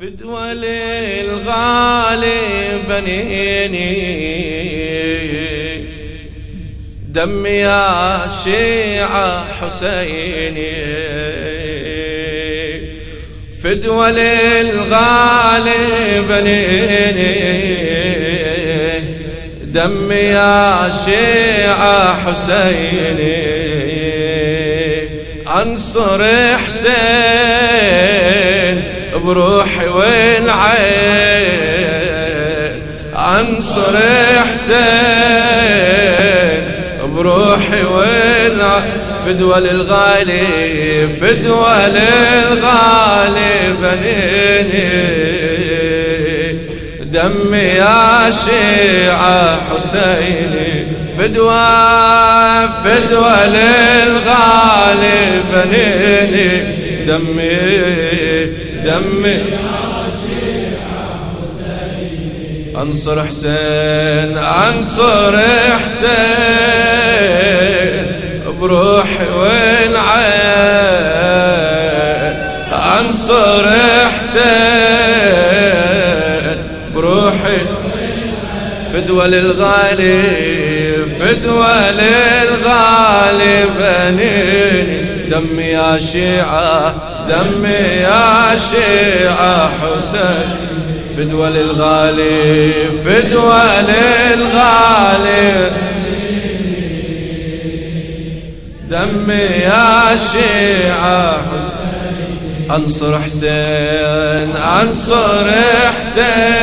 فدوى للغالي بنيني دم يا شيعة حسيني فدوى للغالي بنيني دم يا شيعة حسيني أنصر حسين. بروحي والعين انصر حسين. بروحي والعين فدوى للغالي فدوى للغالي بنيني. دمي يا شيعة حسيني. فدوى فدوى للغالي بنيني. دمي دمي. انصر حسين انصر حسين بروحي والعين انصر حسين بروحي فدوى للغالي فدوى للغالي بنيني دمي يا شيعة دمي يا شيعة حسين. فدوى للغالي فدوى للغالي. دمي يا شيعة حسين. أنصر حسين أنصر حسين.